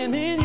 am in